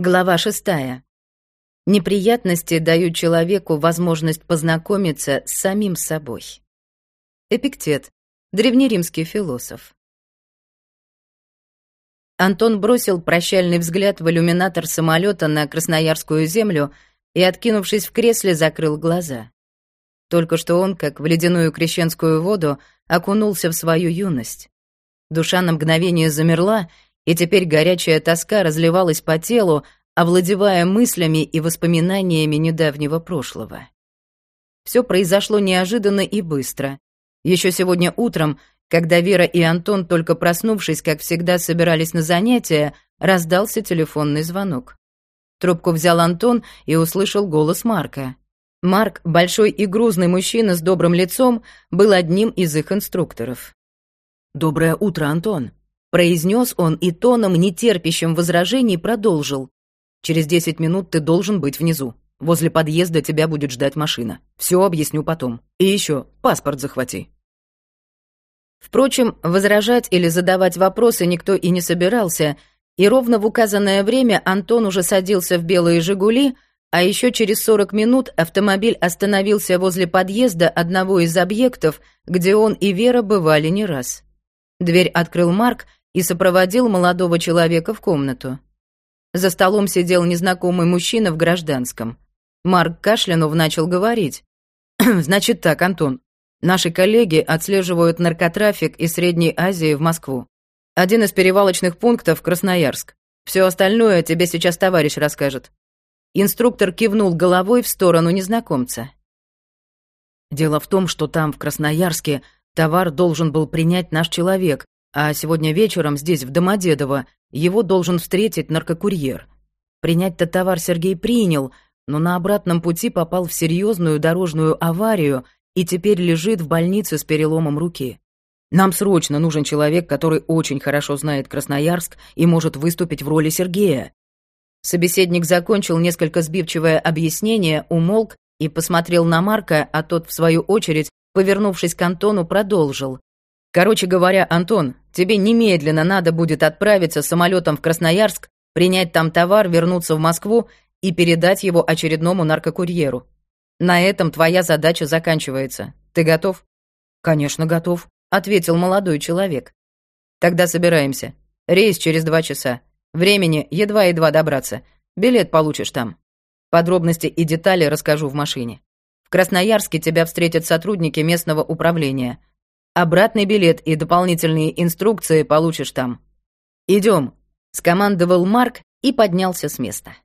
Глава шестая. Неприятности дают человеку возможность познакомиться с самим собой. Эпиктет, древнеримский философ. Антон бросил прощальный взгляд в иллюминатор самолета на Красноярскую землю и, откинувшись в кресле, закрыл глаза. Только что он, как в ледяную крещенскую воду, окунулся в свою юность. Душа на мгновение замерла, и теперь горячая тоска разливалась по телу, овладевая мыслями и воспоминаниями недавнего прошлого. Все произошло неожиданно и быстро. Еще сегодня утром, когда Вера и Антон, только проснувшись, как всегда, собирались на занятия, раздался телефонный звонок. Трубку взял Антон и услышал голос Марка. Марк, большой и грузный мужчина с добрым лицом, был одним из их инструкторов. «Доброе утро, Антон», произнес он и тоном, нетерпящим возражений, продолжил. «Через десять минут ты должен быть внизу. Возле подъезда тебя будет ждать машина. Все объясню потом. И еще паспорт захвати». Впрочем, возражать или задавать вопросы никто и не собирался, и ровно в указанное время Антон уже садился в белые «Жигули», а еще через 40 минут автомобиль остановился возле подъезда одного из объектов, где он и Вера бывали не раз. Дверь открыл Марк и сопроводил молодого человека в комнату. За столом сидел незнакомый мужчина в гражданском. Марк кашлянув начал говорить. «Значит так, Антон. Наши коллеги отслеживают наркотрафик из Средней Азии в Москву. Один из перевалочных пунктов — Красноярск. Все остальное тебе сейчас товарищ расскажет». Инструктор кивнул головой в сторону незнакомца. «Дело в том, что там, в Красноярске, товар должен был принять наш человек, а сегодня вечером здесь, в Домодедово, его должен встретить наркокурьер. Принять-то товар Сергей принял, но на обратном пути попал в серьезную дорожную аварию и теперь лежит в больнице с переломом руки. Нам срочно нужен человек, который очень хорошо знает Красноярск и может выступить в роли Сергея. Собеседник закончил несколько сбивчивое объяснение, умолк и посмотрел на Марка, а тот, в свою очередь, повернувшись к Антону, продолжил. Короче говоря, Антон, тебе немедленно надо будет отправиться самолетом в Красноярск, принять там товар, вернуться в Москву и передать его очередному наркокурьеру. На этом твоя задача заканчивается. Ты готов? Конечно, готов, ответил молодой человек. Тогда собираемся. Рейс через два часа. Времени едва-едва добраться. Билет получишь там. Подробности и детали расскажу в машине. В Красноярске тебя встретят сотрудники местного управления. Обратный билет и дополнительные инструкции получишь там. Идем, скомандовал Марк и поднялся с места.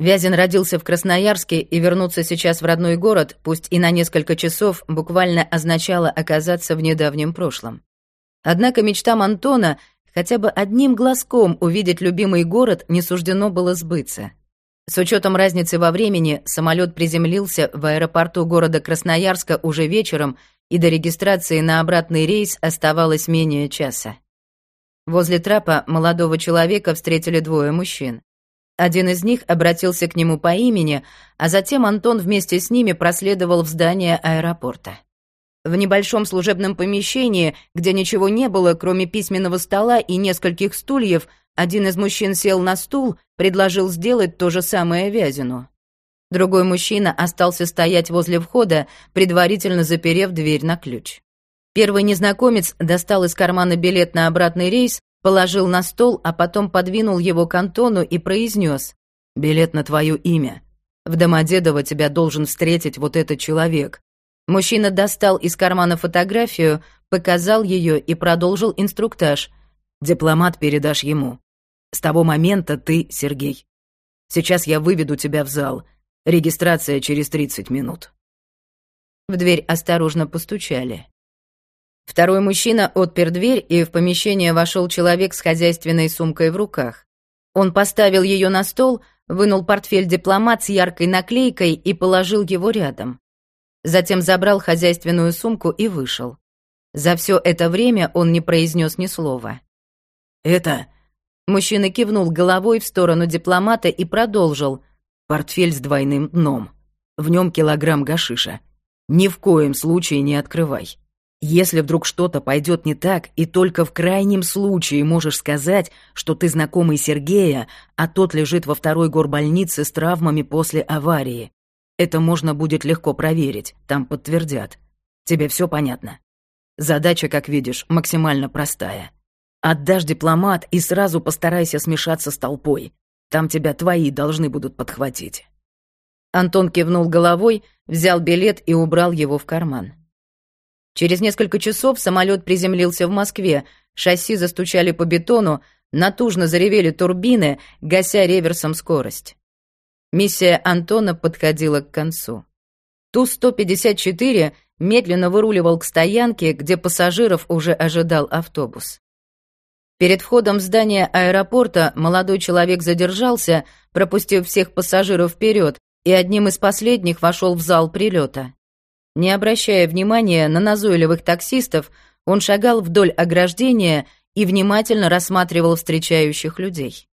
Вязин родился в Красноярске, и вернуться сейчас в родной город, пусть и на несколько часов, буквально означало оказаться в недавнем прошлом. Однако мечтам Антона хотя бы одним глазком увидеть любимый город не суждено было сбыться. С учетом разницы во времени, самолет приземлился в аэропорту города Красноярска уже вечером, и до регистрации на обратный рейс оставалось менее часа. Возле трапа молодого человека встретили двое мужчин. Один из них обратился к нему по имени, а затем Антон вместе с ними проследовал в здание аэропорта. В небольшом служебном помещении, где ничего не было, кроме письменного стола и нескольких стульев, один из мужчин сел на стул, предложил сделать то же самое Вязину. Другой мужчина остался стоять возле входа, предварительно заперев дверь на ключ. Первый незнакомец достал из кармана билет на обратный рейс, положил на стол, а потом подвинул его к Антону и произнес «Билет на твое имя. В Домодедово тебя должен встретить вот этот человек». Мужчина достал из кармана фотографию, показал ее и продолжил инструктаж. «Дипломат передашь ему. С того момента ты Сергей. Сейчас я выведу тебя в зал. Регистрация через 30 минут». В дверь осторожно постучали. Второй мужчина отпер дверь, и в помещение вошел человек с хозяйственной сумкой в руках. Он поставил ее на стол, вынул портфель дипломат с яркой наклейкой и положил его рядом. Затем забрал хозяйственную сумку и вышел. За все это время он не произнес ни слова. «Это Мужчина кивнул головой в сторону дипломата и продолжил. «Портфель с двойным дном. В нем килограмм гашиша. Ни в коем случае не открывай. Если вдруг что-то пойдет не так, и только в крайнем случае можешь сказать, что ты знакомый Сергея, а тот лежит во второй горбольнице с травмами после аварии. Это можно будет легко проверить, там подтвердят. Тебе все понятно? Задача, как видишь, максимально простая. Отдашь дипломат и сразу постарайся смешаться с толпой. Там тебя твои должны будут подхватить. Антон кивнул головой, взял билет и убрал его в карман. Через несколько часов самолет приземлился в Москве, шасси застучали по бетону, натужно заревели турбины, гася реверсом скорость. Миссия Антона подходила к концу. Ту-154 медленно выруливал к стоянке, где пассажиров уже ожидал автобус. Перед входом в здание аэропорта молодой человек задержался, пропустив всех пассажиров вперед, и одним из последних вошел в зал прилета. Не обращая внимания на назойливых таксистов, он шагал вдоль ограждения и внимательно рассматривал встречающих людей.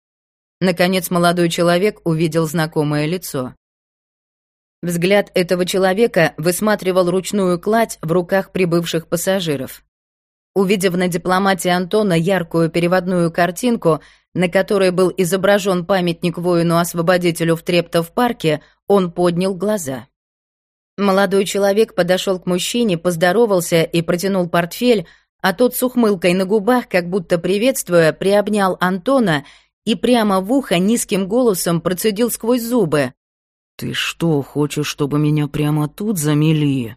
Наконец молодой человек увидел знакомое лицо. Взгляд этого человека высматривал ручную кладь в руках прибывших пассажиров. Увидев на дипломате Антона яркую переводную картинку, на которой был изображен памятник воину-освободителю в Трептов-парке, он поднял глаза. Молодой человек подошел к мужчине, поздоровался и протянул портфель, а тот с ухмылкой на губах, как будто приветствуя, приобнял Антона и прямо в ухо низким голосом процедил сквозь зубы. «Ты что, хочешь, чтобы меня прямо тут замели?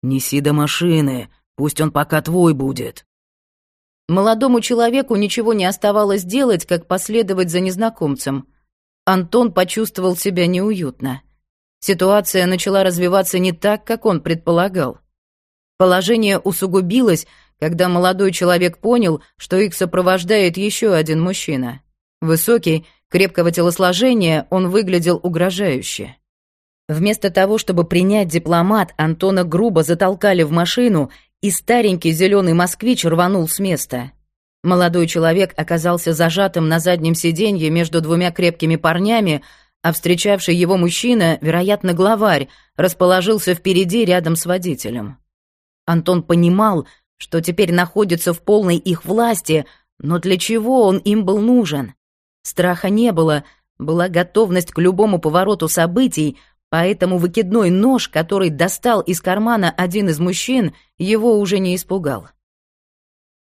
Неси до машины, пусть он пока твой будет». Молодому человеку ничего не оставалось делать, как последовать за незнакомцем. Антон почувствовал себя неуютно. Ситуация начала развиваться не так, как он предполагал. Положение усугубилось, когда молодой человек понял, что их сопровождает еще один мужчина. Высокий, крепкого телосложения, он выглядел угрожающе. Вместо того, чтобы принять дипломат, Антона грубо затолкали в машину, и старенький зеленый москвич рванул с места. Молодой человек оказался зажатым на заднем сиденье между двумя крепкими парнями, а встречавший его мужчина, вероятно, главарь, расположился впереди рядом с водителем. Антон понимал, что теперь находится в полной их власти, но для чего он им был нужен? Страха не было, была готовность к любому повороту событий, поэтому выкидной нож, который достал из кармана один из мужчин, его уже не испугал.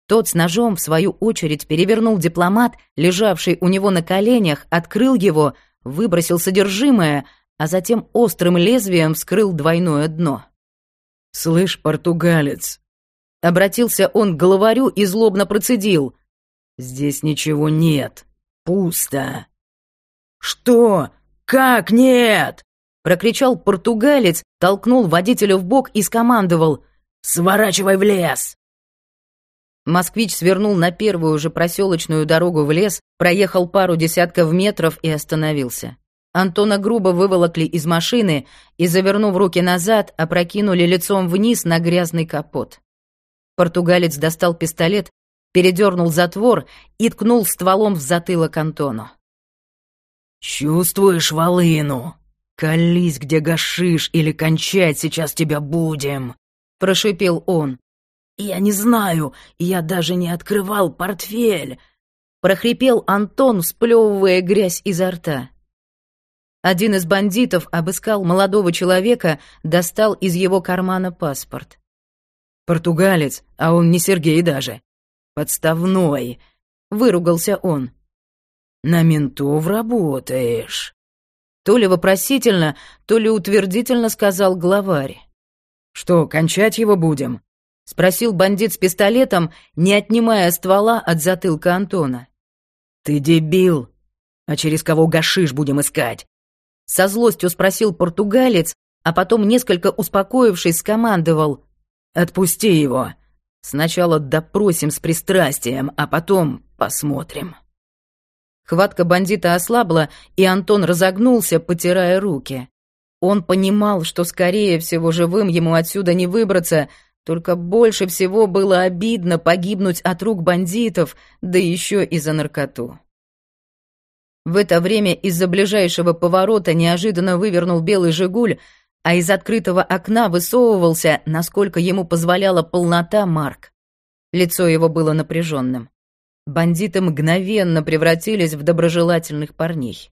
Тот с ножом, в свою очередь, перевернул дипломат, лежавший у него на коленях, открыл его — выбросил содержимое, а затем острым лезвием вскрыл двойное дно. «Слышь, португалец!» Обратился он к главарю и злобно процедил. «Здесь ничего нет. Пусто». «Что? Как нет?» Прокричал португалец, толкнул водителя в бок и скомандовал. «Сворачивай в лес!» Москвич свернул на первую же проселочную дорогу в лес, проехал пару десятков метров и остановился. Антона грубо выволокли из машины и, завернув руки назад, опрокинули лицом вниз на грязный капот. Португалец достал пистолет, передернул затвор и ткнул стволом в затылок Антону. «Чувствуешь волыну? Колись, где гашиш, или кончать сейчас тебя будем!» — прошипел он. «Я не знаю, я даже не открывал портфель», — прохрипел Антон, сплевывая грязь изо рта. Один из бандитов обыскал молодого человека, достал из его кармана паспорт. «Португалец, а он не Сергей даже. Подставной», — выругался он. «На ментов работаешь». То ли вопросительно, то ли утвердительно сказал главарь. «Что, кончать его будем?» — спросил бандит с пистолетом, не отнимая ствола от затылка Антона. «Ты дебил! А через кого гашиш будем искать?» Со злостью спросил португалец, а потом, несколько успокоившись, скомандовал. «Отпусти его. Сначала допросим с пристрастием, а потом посмотрим». Хватка бандита ослабла, и Антон разогнулся, потирая руки. Он понимал, что, скорее всего, живым ему отсюда не выбраться — только больше всего было обидно погибнуть от рук бандитов, да еще и за наркоту. В это время из-за ближайшего поворота неожиданно вывернул белый «Жигуль», а из открытого окна высовывался, насколько ему позволяла полнота, Марк. Лицо его было напряженным. Бандиты мгновенно превратились в доброжелательных парней.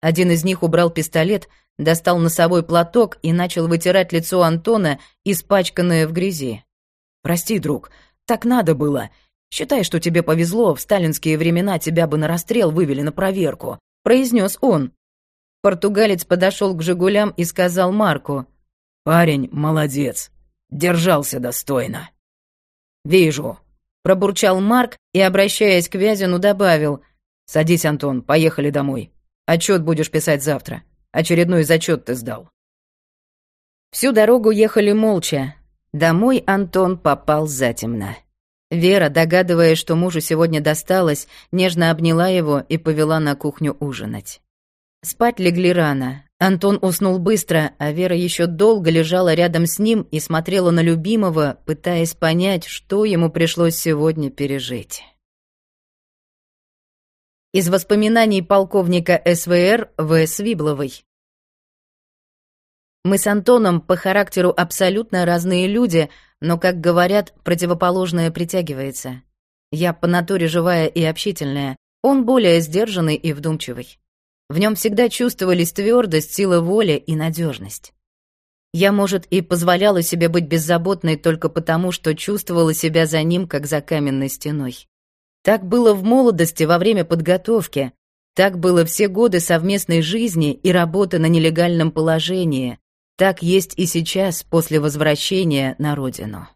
Один из них убрал пистолет, достал носовой платок и начал вытирать лицо Антона, испачканное в грязи. «Прости, друг, так надо было. Считай, что тебе повезло, в сталинские времена тебя бы на расстрел вывели на проверку», — произнес он. Португалец подошел к «Жигулям» и сказал Марку. «Парень молодец, держался достойно». «Вижу», — пробурчал Марк и, обращаясь к Вязину, добавил. «Садись, Антон, поехали домой. Отчет будешь писать завтра. Очередной зачет ты сдал». Всю дорогу ехали молча. Домой Антон попал затемно. Вера, догадываясь, что мужу сегодня досталось, нежно обняла его и повела на кухню ужинать. Спать легли рано. Антон уснул быстро, а Вера еще долго лежала рядом с ним и смотрела на любимого, пытаясь понять, что ему пришлось сегодня пережить. Из воспоминаний полковника СВР В. Свибловой. Мы с Антоном по характеру абсолютно разные люди, но, как говорят, противоположное притягивается. Я по натуре живая и общительная, он более сдержанный и вдумчивый. В нем всегда чувствовались твердость, сила воли и надежность. Я, может, и позволяла себе быть беззаботной только потому, что чувствовала себя за ним, как за каменной стеной. Так было в молодости во время подготовки, так было все годы совместной жизни и работы на нелегальном положении, так есть и сейчас после возвращения на родину.